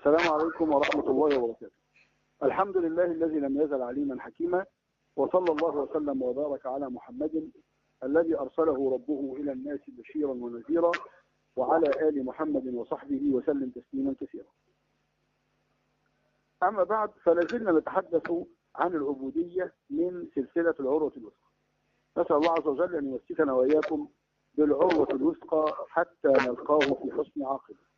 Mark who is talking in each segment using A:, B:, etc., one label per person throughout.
A: السلام عليكم ورحمة الله وبركاته. الحمد لله الذي لم يزل عليما حكيما وصلى الله وسلم وبارك على محمد الذي أرسله ربه إلى الناس بشيرا ونذيرا وعلى آل محمد وصحبه وسلم تسليما كثيرا. أما بعد فلازلنا نتحدث عن العبودية من سلسلة العروة الوثقى. نسأل الله عز وجل أن يمسكنا وإياكم بالعروة الوثقى حتى نلقاه في حسن عاقبة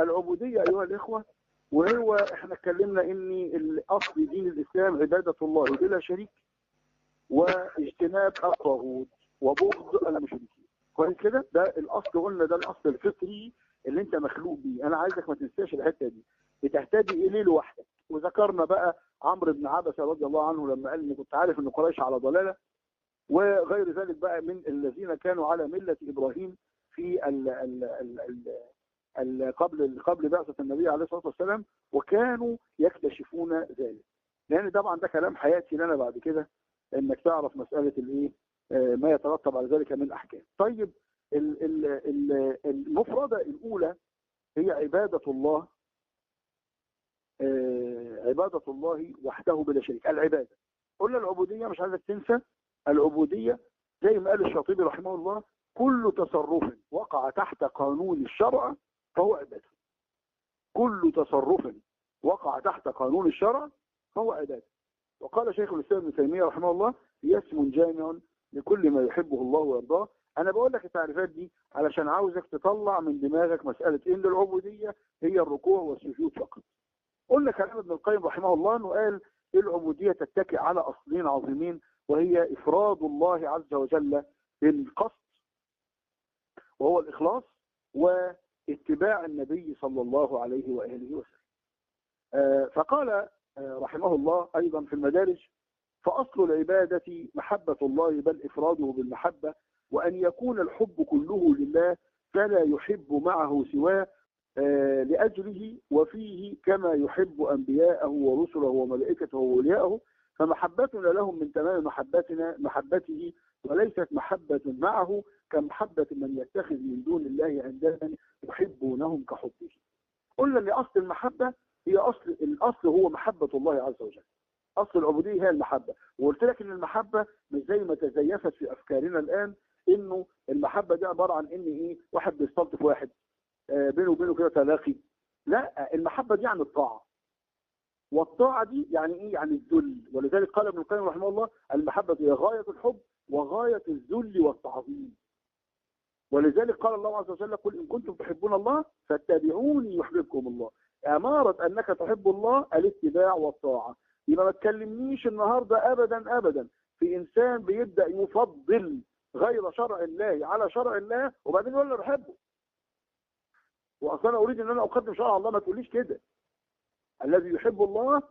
A: العبودية أيها الإخوة وهو إحنا اتكلمنا إن الأصل دين الإسلام عبادة الله بلا شريك واجتناب الطاغوت وبغض المشركين. كويس كده؟ ده الأصل قلنا ده الأصل الفطري اللي أنت مخلوق بيه. أنا عايزك ما تنساش الحتة دي. بتهتدي اليه لوحدك؟ وذكرنا بقى عمرو بن عبسة رضي الله عنه لما قال اني كنت عارف إن قريش على ضلالة وغير ذلك بقى من الذين كانوا على ملة إبراهيم في ال ال ال ال قبل قبل بعثة النبي عليه الصلاة والسلام وكانوا يكتشفون ذلك. لأن طبعا ده كلام هياتي لنا بعد كده إنك تعرف مسألة الإيه ما يترتب على ذلك من أحكام. طيب المفردة الأولى هي عبادة الله عبادة الله وحده بلا شريك العبادة. قلنا العبودية مش عايزك تنسى العبودية زي ما قال الشاطبي رحمه الله كل تصرف وقع تحت قانون الشرع فهو عبادة كل تصرف وقع تحت قانون الشرع فهو عبادة وقال شيخ الإسلام ابن تيمية رحمه الله هي اسم جامع لكل ما يحبه الله ويرضاه. أنا بقول لك التعريفات دي علشان عاوزك تطلع من دماغك مسألة إن العبودية هي الركوع والسجود فقط. قلنا كلام ابن القيم رحمه الله إنه قال العبودية تتكئ على أصلين عظيمين وهي إفراد الله عز وجل بالقصد وهو الإخلاص واتباع النبي صلى الله عليه وآله وسلم. فقال رحمه الله أيضا في المدارج فأصل العبادة محبة الله بل إفراده بالمحبة وأن يكون الحب كله لله فلا يحب معه سواه لأجله وفيه كما يحب أنبياءه ورسله وملائكته وأولياءه فمحبتنا لهم من تمام محبتنا محبته وليست محبة معه كمحبة من يتخذ من دون الله عندما يحبونهم كحبه. قلنا أن أصل المحبة هي أصل الأصل هو محبة الله عز وجل. أصل العبودية هي المحبة. وقلت لك إن المحبة مش زي ما تزيفت في أفكارنا الآن إنه المحبة دي عبارة عن إن إيه واحد بيستلطف واحد آه بينه وبينه كده تلاقي. لا المحبة دي عن الطاعة. والطاعة دي يعني إيه؟ يعني الذل. ولذلك قال ابن القيم رحمه الله المحبة هي غاية الحب وغاية الذل والتعظيم. ولذلك قال الله عز وجل قل إن كنتم تحبون الله فاتبعوني يحببكم الله. أمارة أنك تحب الله الاتباع والطاعة. يبقى ما تكلمنيش النهاردة أبدا أبدا. في إنسان بيبدأ يفضل غير شرع الله على شرع الله وبعدين يقول له بحبه. وأصلا أريد أن أنا أقدم شرع الله ما تقوليش كده. الذي يحب الله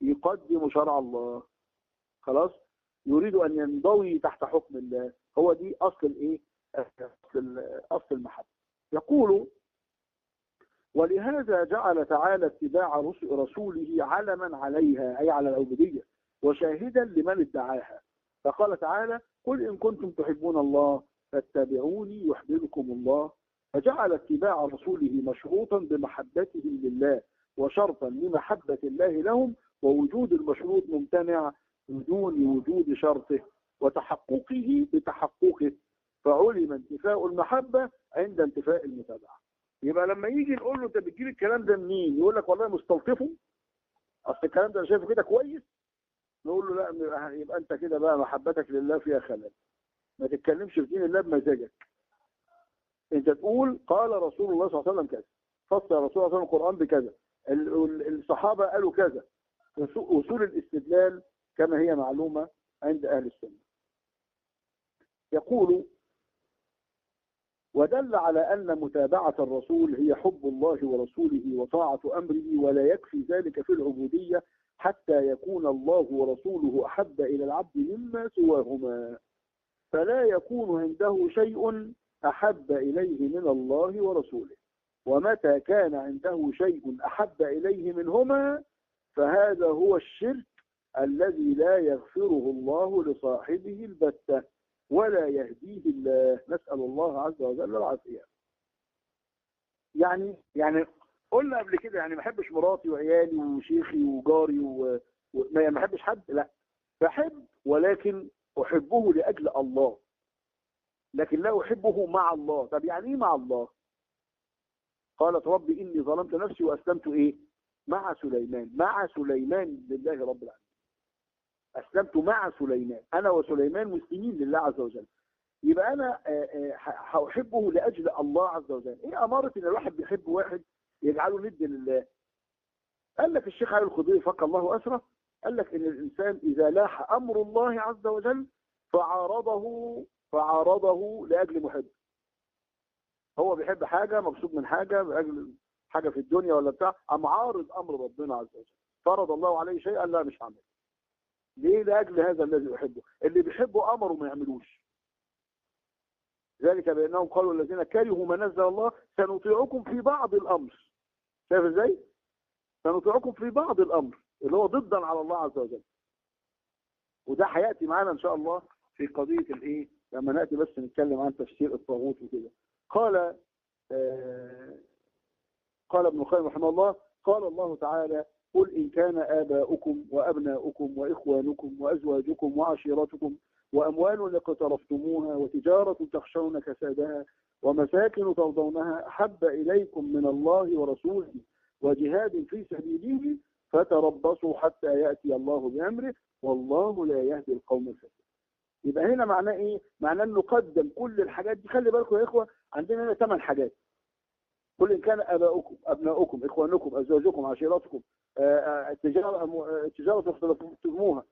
A: يقدم شرع الله. خلاص؟ يريد أن ينضوي تحت حكم الله هو دي أصل الإيه؟ أصل, أصل المحبة. يقول ولهذا جعل تعالى اتباع رسوله علما عليها أي على العبودية وشاهدا لمن ادعاها. فقال تعالى قل إن كنتم تحبون الله فاتبعوني يحببكم الله. فجعل اتباع رسوله مشروطا بمحبتهم لله وشرطا لمحبة الله لهم ووجود المشروط ممتنع بدون وجود شرطه وتحققه بتحققه فعلم انتفاء المحبة عند انتفاء المتابعة. يبقى لما يجي نقول له انت بتجيب الكلام ده منين؟ يقول لك والله مستلطفه. أصل الكلام ده أنا شايفه كده كويس. نقول له لا يبقى أنت كده بقى محبتك لله فيها خلل. ما تتكلمش في دين الله بمزاجك. أنت تقول قال رسول الله صلى الله عليه وسلم كذا. فصل رسول الله صلى الله عليه وسلم القرآن بكذا. الصحابة قالوا كذا. اصول الاستدلال كما هي معلومة عند أهل السنة. يقول ودل على أن متابعة الرسول هي حب الله ورسوله وطاعة أمره ولا يكفي ذلك في العبودية حتى يكون الله ورسوله أحب إلى العبد مما سواهما. فلا يكون عنده شيء أحب إليه من الله ورسوله ومتى كان عنده شيء أحب إليه منهما فهذا هو الشرك الذي لا يغفره الله لصاحبه البتة ولا يهديه الله. نسأل الله عز وجل العافية. يعني يعني قلنا قبل كده يعني ما بحبش مراتي وعيالي وشيخي وجاري و... ما يعني بحبش حد لا. بحب ولكن أحبه لأجل الله. لكن لا أحبه مع الله. طب يعني إيه مع الله؟ قالت ربي إني ظلمت نفسي وأسلمت إيه؟ مع سليمان. مع سليمان لله رب العالمين. أسلمت مع سليمان. أنا وسليمان مسلمين لله عز وجل. يبقى أنا هاحبه لأجل الله عز وجل. إيه أمارة إن الواحد بيحب واحد يجعله ند لله؟ قال لك الشيخ علي الخضيري فك الله أسره قال لك إن الإنسان إذا لاح أمر الله عز وجل فعارضه فعارضه لأجل محب. هو بيحب حاجة مبسوط من حاجة لأجل حاجة في الدنيا ولا بتاع قام عارض أمر ربنا عز وجل؟ فرض الله عليه شيئا لا مش هعمله ليه؟ لأجل هذا الذي يحبه اللي بيحبه أمره ما يعملوش. ذلك بأنهم قالوا الذين كرهوا ما نزل الله سنطيعكم في بعض الأمر. شايف إزاي؟ سنطيعكم في بعض الأمر اللي هو ضدا على الله عز وجل. وده هيأتي معانا إن شاء الله في قضية الإيه؟ لما نأتي بس نتكلم عن تفسير الطاغوت وكده. قال آه قال ابن القيم رحمه الله قال الله تعالى قل إن كان آباؤكم وأبناؤكم وإخوانكم وأزواجكم وعشيرتكم وأموال اقترفتموها وتجارة تخشون كسادها ومساكن ترضونها أحب إليكم من الله ورسوله وجهاد في سبيله فتربصوا حتى يأتي الله بأمره والله لا يهدي القوم الفاسقين. يبقى هنا معناه إيه؟ معناه إنه قدم كل الحاجات دي. خلي بالكم يا إخوة عندنا هنا ثمان حاجات. قل إن كان آباؤكم أبناؤكم إخوانكم أزواجكم عشيرتكم التجاره تجارة اختلفتموها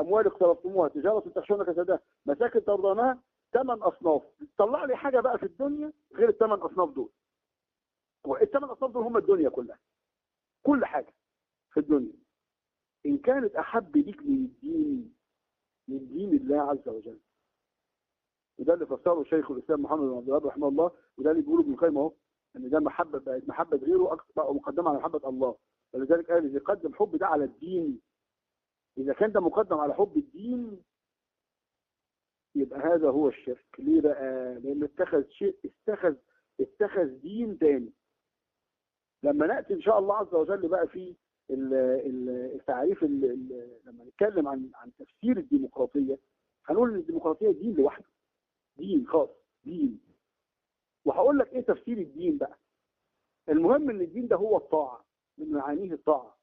A: أموال اختلفتموها. تجارة تخشون كسادها مساكن ترضونها. ثمان أصناف. طلع لي حاجة بقى في الدنيا غير الثمان أصناف دول. والثمان أصناف دول هم الدنيا كلها. كل حاجة في الدنيا. إن كانت أحب ليك من الدين من دين الله عز وجل. وده اللي فسره شيخ الإسلام محمد بن عبد الوهاب رحمه الله وده اللي بيقوله ابن القيم أهو إن ده محبة بقت محبة غيره أكثر مقدمة على محبة الله. ولذلك قال اذا قدم حب ده على الدين. إذا كان ده مقدم على حب الدين يبقى هذا هو الشرك. ليه بقى؟ لأنه اتخذ شيء اتخذ اتخذ دين تاني. لما نأتي إن شاء الله عز وجل بقى في التعريف لما نتكلم عن عن تفسير الديمقراطية هنقول إن الديمقراطية دين لوحده. دين خاص دين. وهقول لك إيه تفسير الدين بقى. المهم إن الدين ده هو الطاعة. من معانيه الطاعه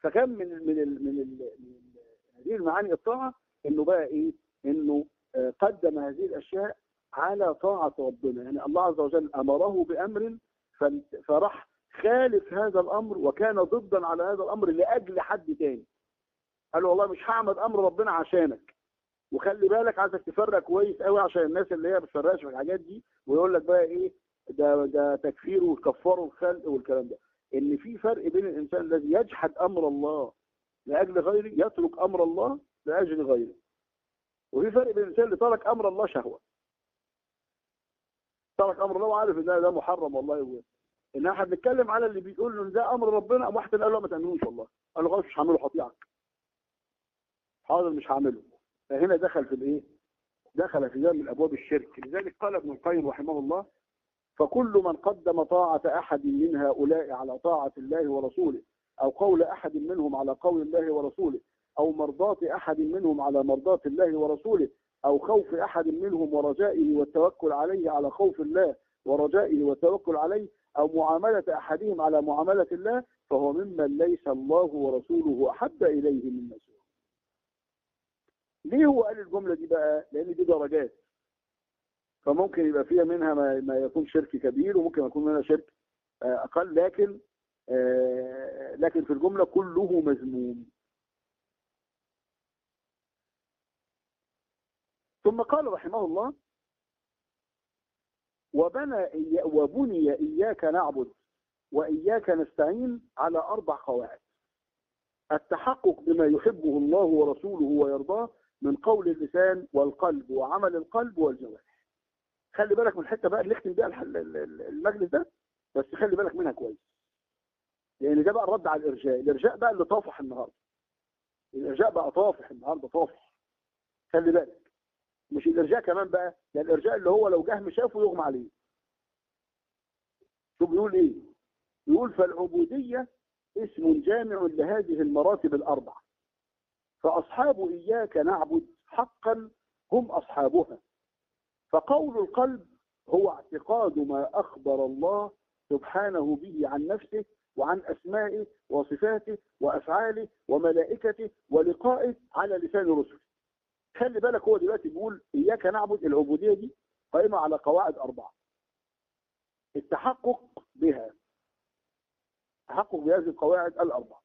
A: فكان من ال من ال من, هذه المعاني الطاعه إنه بقى إيه؟ إنه قدم هذه الأشياء على طاعة ربنا. يعني الله عز وجل أمره بأمر فراح خالف هذا الأمر وكان ضدا على هذا الأمر لأجل حد تاني. قال له والله مش هعمل أمر ربنا عشانك. وخلي بالك عايزك تفرق كويس قوي عشان الناس اللي هي بتفرقش في الحاجات دي ويقول لك بقى إيه؟ ده ده تكفير وكفار الخلق والكلام ده. إن في فرق بين الإنسان الذي يجحد أمر الله لأجل غيره يترك أمر الله لأجل غيره. وفي فرق بين الإنسان اللي ترك أمر الله شهوة. ترك أمر الله وعارف إن ده محرم والله إن إحنا بنتكلم على اللي بيقول له ده أمر ربنا قام واحد قال له ما تعملوش والله. قال له خلاص مش هعمله هطيعك حاضر مش هعمله. فهنا دخل في الإيه؟ دخل في باب من أبواب الشرك. لذلك قال ابن القيم رحمه الله فكل من قدم طاعة أحد من هؤلاء على طاعة الله ورسوله أو قول أحد منهم على قول الله ورسوله أو مرضاة أحد منهم على مرضاة الله ورسوله أو خوف أحد منهم ورجائه والتوكل عليه على خوف الله ورجائه والتوكل عليه أو معاملة أحدهم على معاملة الله فهو ممن ليس الله ورسوله أحب إليه من نفسه ليه هو قال الجملة دي بقى؟ لأن دي درجات. فممكن يبقى فيها منها ما, ما يكون شرك كبير وممكن يكون منها شرك أقل لكن لكن في الجملة كله مذموم. ثم قال رحمه الله وبنى وبني إياك نعبد وإياك نستعين على أربع قواعد التحقق بما يحبه الله ورسوله ويرضاه من قول اللسان والقلب وعمل القلب والجوارح. خلي بالك من الحته بقى اللي اختم بيها المجلس ده بس خلي بالك منها كويس. لأن ده بقى الرد على الإرجاء. الإرجاء بقى اللي طافح النهارده. الإرجاء بقى طافح النهارده طافح. خلي بالك. مش الإرجاء كمان بقى ده الإرجاء اللي هو لو جه شافه يغمى عليه. شو بيقول إيه؟ يقول فالعبودية اسم جامع لهذه المراتب الأربع فأصحاب إياك نعبد حقا هم أصحابها. فقول القلب هو اعتقاد ما أخبر الله سبحانه به عن نفسه وعن أسمائه وصفاته وأفعاله وملائكته ولقائه على لسان رسله. خلي بالك هو دلوقتي بيقول إياك نعبد العبودية دي قائمة على قواعد أربعة. التحقق بها. تحقق بهذه القواعد الأربعة.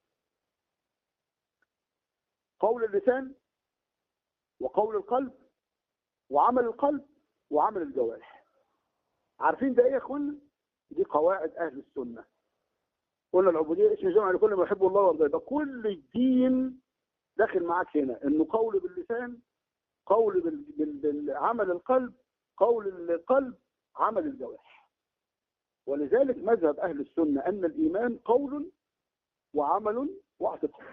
A: قول اللسان وقول القلب وعمل القلب وعمل الجوارح. عارفين ده إيه يا اخوانا دي قواعد أهل السنة. قلنا العبودية اسم جمع لكل ما يحب الله ويرضاه. يبقى كل الدين داخل معاك هنا. إنه قول باللسان قول بالعمل القلب قول القلب عمل الجوارح. ولذلك مذهب أهل السنة أن الإيمان قول وعمل واعتقاد.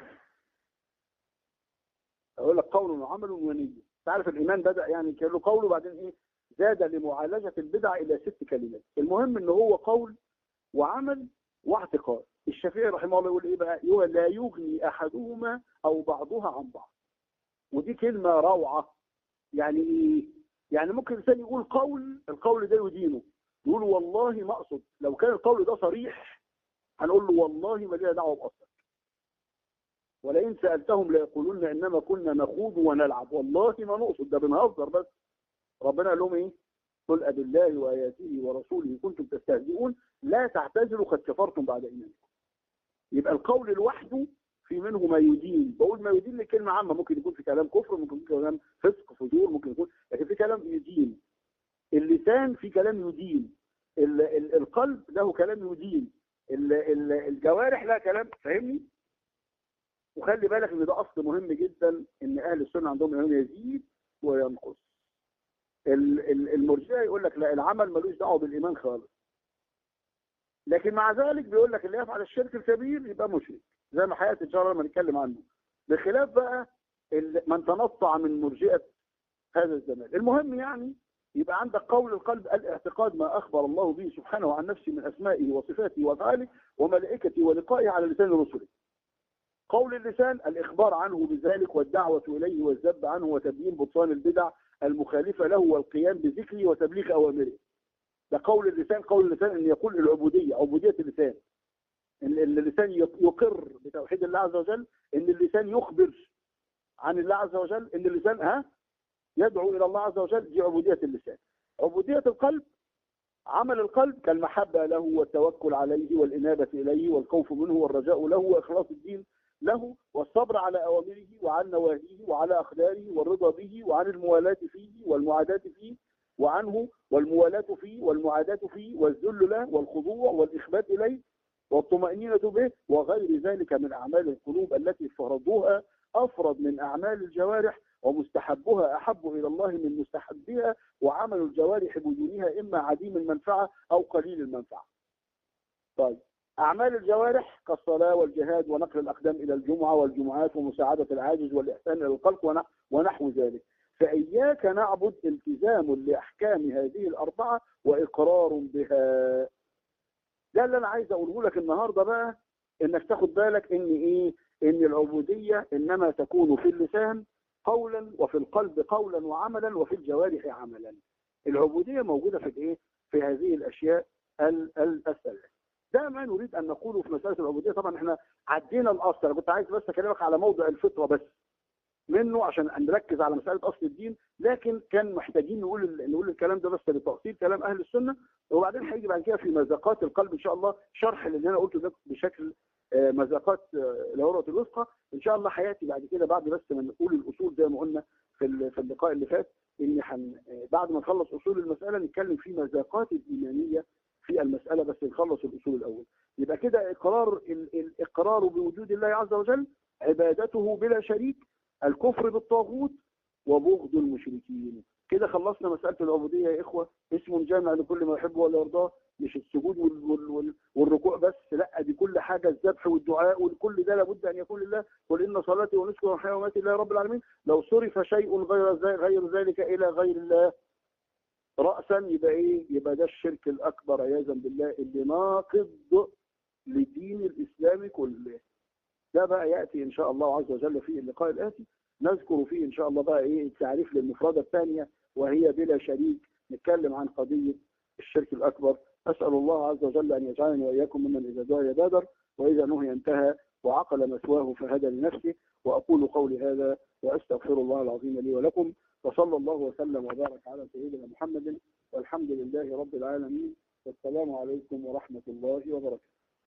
A: أقول لك قول وعمل ونية. تعرف الإيمان بدأ يعني كان له قول وبعدين إيه؟ زاد لمعالجة البدع إلى ست كلمات. المهم إن هو قول وعمل واعتقاد. الشافعي رحمه الله يقول إيه بقى؟ يقول لا يغني أحدهما أو بعضها عن بعض. ودي كلمة روعة. يعني إيه يعني ممكن الإنسان يقول قول القول ده يدينه. يقول والله ما أقصد. لو كان القول ده صريح هنقول له والله ما لينا دعوة باصلك ولئن سألتهم ليقولون إنما كنا نخوض ونلعب. والله ما نقصد. ده بنهزر بس. ربنا قال لهم إيه؟ قل أب الله وآياته ورسوله كنتم تستهزئون لا تعتذروا قد كفرتم بعد إيمانكم. يبقى القول لوحده في منه ما يدين. بقول ما يدين لكلمة عامة. ممكن يكون في كلام كفر ممكن يكون في كلام فسق فجور ممكن يكون لكن في كلام يدين. اللسان في كلام يدين. ال ال القلب له كلام يدين. ال ال الجوارح لها كلام. فاهمني؟ وخلي بالك إن ده أصل مهم جدا إن أهل السنة عندهم ايمان يزيد وينقص. المرجئة يقول لك لا العمل ملوش دعوة بالإيمان خالص. لكن مع ذلك بيقول لك اللي يفعل الشرك الكبير يبقى مشرك زي ما حياتي ان شاء الله لما نتكلم عنه. بخلاف بقى من تنطع من مرجئة هذا الزمان. المهم يعني يبقى عندك قول القلب الاعتقاد ما أخبر الله به سبحانه عن نفسه من أسمائه وصفاته وأفعاله وملائكته ولقائه على لسان رسله. قول اللسان الإخبار عنه بذلك والدعوة إليه والذب عنه وتبيين بطلان البدع المخالفة له والقيام بذكره وتبليغ أوامره. ده قول اللسان قول اللسان أن يقول العبودية عبودية اللسان. أن اللسان يقر بتوحيد الله عز وجل أن اللسان يخبر عن الله عز وجل أن اللسان ها؟ يدعو إلى الله عز وجل دي عبودية اللسان. عبودية القلب عمل القلب كالمحبة له والتوكل عليه والإنابة إليه والخوف منه والرجاء له وإخلاص الدين له والصبر على أوامره وعن نواهيه وعلى أخلاقه والرضا به وعن الموالاة فيه والمعاداة فيه وعنه والموالاة فيه والمعاداة فيه والذل له والخضوع والإخبات إليه والطمأنينة به وغير ذلك من أعمال القلوب التي فرضوها أفرض من أعمال الجوارح ومستحبها أحب إلى الله من مستحبها وعمل الجوارح بدونها إما عديم المنفعة أو قليل المنفعة. طيب. أعمال الجوارح كالصلاة والجهاد ونقل الأقدام إلى الجمعة والجمعات ومساعدة العاجز والإحسان إلى الخلق ونحو ذلك. فإياك نعبد التزام لأحكام هذه الأربعة وإقرار بها. ده اللي أنا عايز أقوله لك النهاردة بقى إنك تاخد بالك إن إيه؟ إن العبودية إنما تكون في اللسان قولا وفي القلب قولا وعملا وفي الجوارح عملا. العبودية موجودة في الإيه؟ في هذه الأشياء الثلاث ده ما نريد أن نقوله في مسألة العبودية. طبعا إحنا عدينا الأصل. أنا كنت عايز بس أكلمك على موضع الفطرة بس منه عشان نركز على مسألة أصل الدين. لكن كان محتاجين نقول نقول الكلام ده بس لتأصيل كلام أهل السنة. وبعدين هيجي بعد كده في مذاقات القلب إن شاء الله. شرح اللي أنا قلته ده بشكل مذاقات العروة الوثقى إن شاء الله هيأتي بعد كده بعد بس ما نقول الأصول زي ما قلنا في في اللقاء اللي فات. إن حن بعد ما نخلص أصول المسألة نتكلم في مذاقات الإيمانية في المسألة بس نخلص الأصول الأول. يبقى كده إقرار الإقرار بوجود الله عز وجل عبادته بلا شريك الكفر بالطاغوت وبغض المشركين. كده خلصنا مسألة العبودية يا إخوة. اسم جامع لكل ما يحبه ولا يرضاه. مش السجود وال وال وال والركوع بس لا دي كل حاجة الذبح والدعاء وكل ده لابد أن يكون لله. قل إن صلاتي ونسكي ومحياي ومماتي لله رب العالمين. لو صرف شيء غير غير ذلك إلى غير الله رأسا يبقى إيه؟ يبقى ده الشرك الأكبر عياذا بالله اللي ناقض لدين الإسلام كله. ده بقى يأتي إن شاء الله عز وجل في اللقاء الآتي. نذكر فيه إن شاء الله بقى إيه؟ التعريف للمفردة الثانية وهي بلا شريك. نتكلم عن قضية الشرك الأكبر. أسأل الله عز وجل أن يجعلني وإياكم ممن إذا دعي بادر وإذا نهي انتهى وعقل مثواه فهدى لنفسه. وأقول قولي هذا وأستغفر الله العظيم لي ولكم. وصلى الله وسلم وبارك على سيدنا محمد والحمد لله رب العالمين والسلام عليكم ورحمة الله وبركاته.